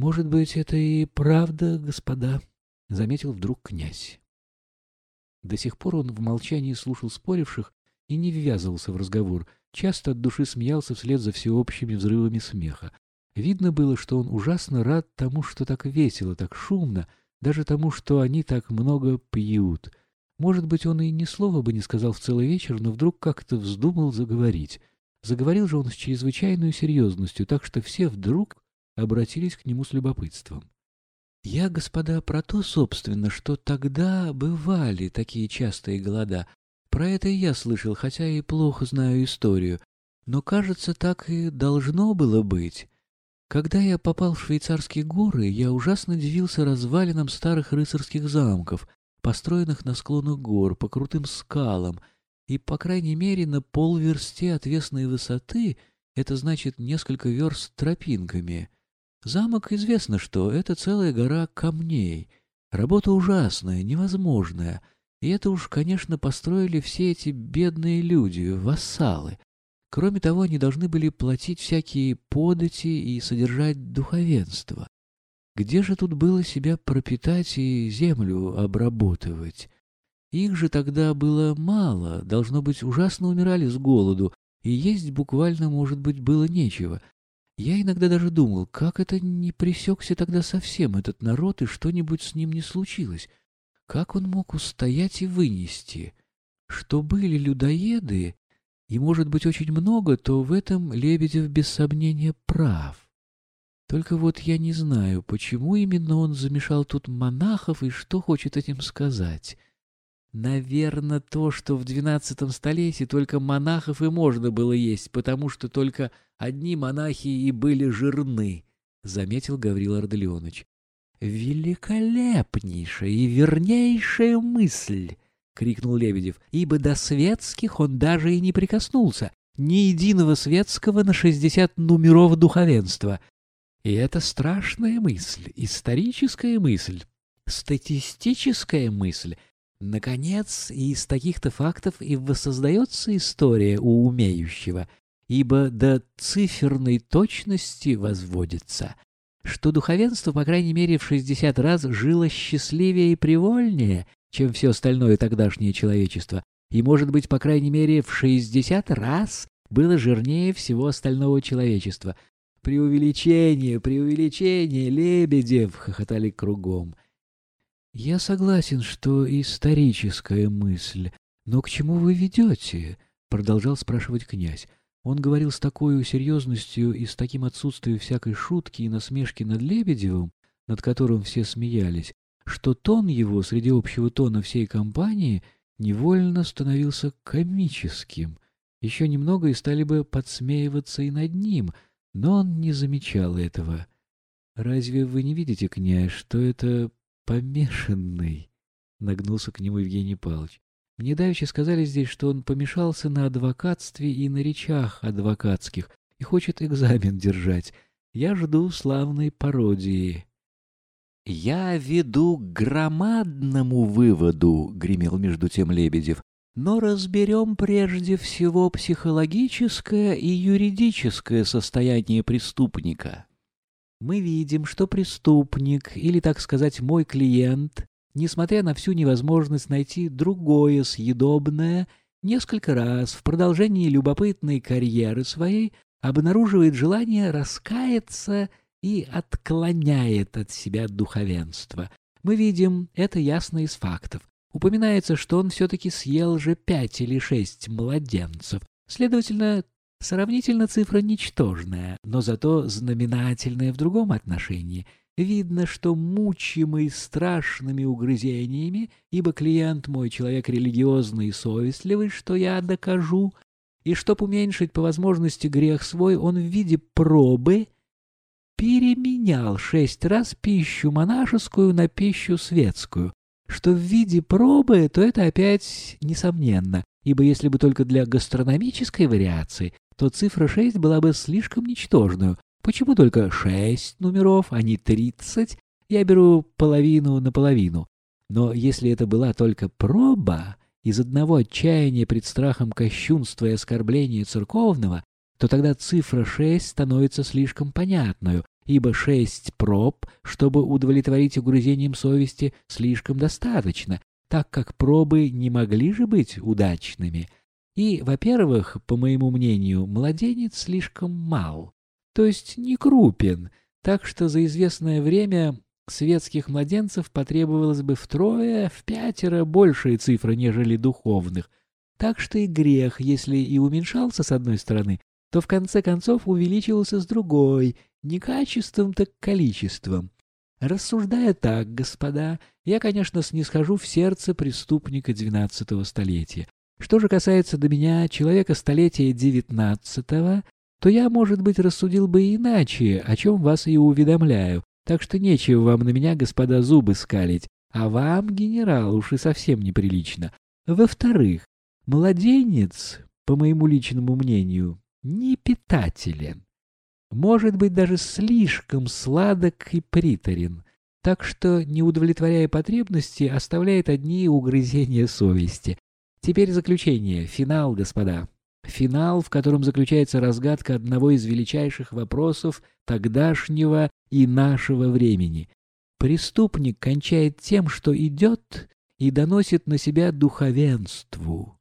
«Может быть, это и правда, господа», — заметил вдруг князь. До сих пор он в молчании слушал споривших и не ввязывался в разговор, часто от души смеялся вслед за всеобщими взрывами смеха. Видно было, что он ужасно рад тому, что так весело, так шумно, даже тому, что они так много пьют. Может быть, он и ни слова бы не сказал в целый вечер, но вдруг как-то вздумал заговорить. Заговорил же он с чрезвычайной серьезностью, так что все вдруг обратились к нему с любопытством. «Я, господа, про то, собственно, что тогда бывали такие частые голода. Про это и я слышал, хотя и плохо знаю историю. Но, кажется, так и должно было быть. Когда я попал в швейцарские горы, я ужасно дивился развалинам старых рыцарских замков, построенных на склонах гор, по крутым скалам, и, по крайней мере, на полверсте отвесной высоты, это значит несколько верст тропинками. Замок известно что, это целая гора камней. Работа ужасная, невозможная. И это уж, конечно, построили все эти бедные люди, вассалы. Кроме того, они должны были платить всякие подати и содержать духовенство. Где же тут было себя пропитать и землю обработывать? Их же тогда было мало, должно быть, ужасно умирали с голоду, и есть буквально, может быть, было нечего. Я иногда даже думал, как это не пресекся тогда совсем этот народ, и что-нибудь с ним не случилось. Как он мог устоять и вынести? Что были людоеды, и, может быть, очень много, то в этом Лебедев без сомнения прав. Только вот я не знаю, почему именно он замешал тут монахов и что хочет этим сказать. Наверное, то, что в двенадцатом столетии только монахов и можно было есть, потому что только одни монахи и были жирны, — заметил Гаврил Арделеоныч. — Великолепнейшая и вернейшая мысль! — крикнул Лебедев, — ибо до светских он даже и не прикоснулся, ни единого светского на шестьдесят номеров духовенства. И это страшная мысль, историческая мысль, статистическая мысль — Наконец, из таких-то фактов и воссоздается история у умеющего, ибо до циферной точности возводится, что духовенство, по крайней мере, в шестьдесят раз жило счастливее и привольнее, чем все остальное тогдашнее человечество, и, может быть, по крайней мере, в шестьдесят раз было жирнее всего остального человечества. «Преувеличение, преувеличение, Лебедев!» — хохотали кругом. «Я согласен, что историческая мысль. Но к чему вы ведете?» — продолжал спрашивать князь. Он говорил с такой серьезностью и с таким отсутствием всякой шутки и насмешки над Лебедевым, над которым все смеялись, что тон его среди общего тона всей компании невольно становился комическим. Еще немного и стали бы подсмеиваться и над ним, но он не замечал этого. «Разве вы не видите, князь, что это помешанный, — нагнулся к нему Евгений Павлович. Мне давеча сказали здесь, что он помешался на адвокатстве и на речах адвокатских и хочет экзамен держать. Я жду славной пародии. — Я веду к громадному выводу, — гремел между тем Лебедев, — но разберем прежде всего психологическое и юридическое состояние преступника мы видим, что преступник, или, так сказать, мой клиент, несмотря на всю невозможность найти другое съедобное, несколько раз в продолжении любопытной карьеры своей обнаруживает желание раскаяться и отклоняет от себя духовенство. Мы видим это ясно из фактов. Упоминается, что он все-таки съел же пять или шесть младенцев. Следовательно, Сравнительно цифра ничтожная, но зато знаменательная в другом отношении. Видно, что мучимый страшными угрызениями, ибо клиент мой человек религиозный и совестливый, что я докажу, и чтоб уменьшить по возможности грех свой, он в виде пробы переменял шесть раз пищу монашескую на пищу светскую. Что в виде пробы, то это опять несомненно, ибо если бы только для гастрономической вариации, то цифра 6 была бы слишком ничтожную. Почему только 6 номеров, а не 30? Я беру половину на половину. Но если это была только проба из одного отчаяния пред страхом кощунства и оскорбления церковного, то тогда цифра 6 становится слишком понятную, ибо шесть проб, чтобы удовлетворить угрызениям совести, слишком достаточно, так как пробы не могли же быть удачными. И, во-первых, по моему мнению, младенец слишком мал, то есть не крупен, так что за известное время светских младенцев потребовалось бы втрое, в пятеро большая цифра, нежели духовных. Так что и грех, если и уменьшался с одной стороны, то в конце концов увеличивался с другой, не качеством, так количеством. Рассуждая так, господа, я, конечно, снисхожу в сердце преступника двенадцатого столетия. Что же касается до меня, человека столетия девятнадцатого, то я, может быть, рассудил бы иначе, о чем вас и уведомляю. Так что нечего вам на меня, господа, зубы скалить, а вам, генерал, уж и совсем неприлично. Во-вторых, младенец, по моему личному мнению, не питателен может быть даже слишком сладок и приторен, так что, не удовлетворяя потребности, оставляет одни угрызения совести. Теперь заключение, финал, господа. Финал, в котором заключается разгадка одного из величайших вопросов тогдашнего и нашего времени. Преступник кончает тем, что идет и доносит на себя духовенству.